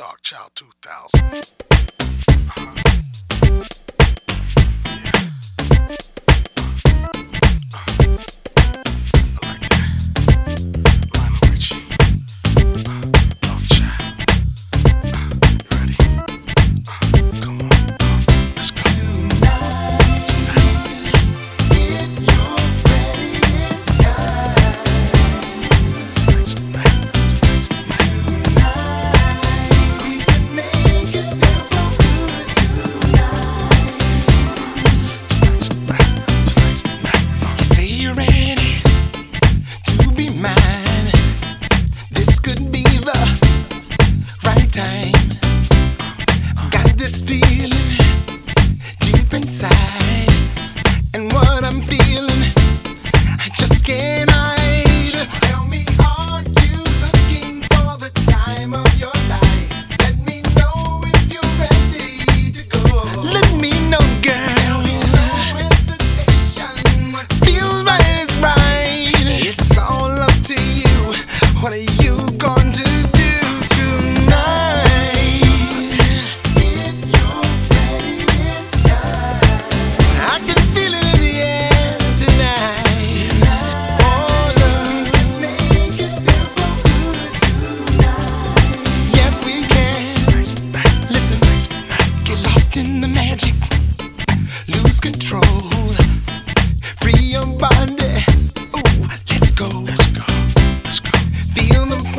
Darkchild 2000. Uh-huh.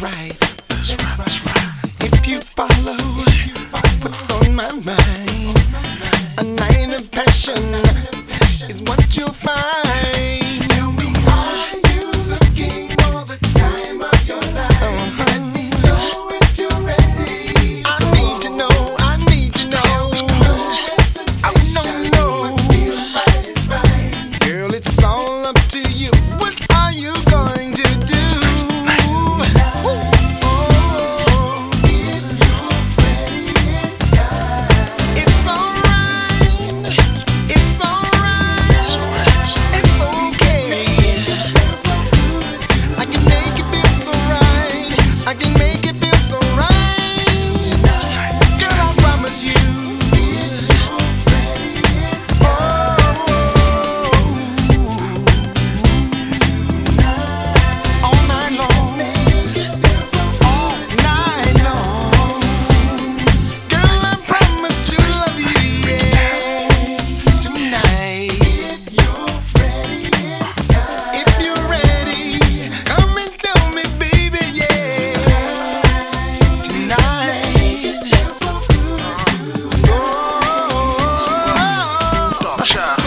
Right. That's, right. If you follow, what's, on my mind, a night of passion is what you'll find. Russia.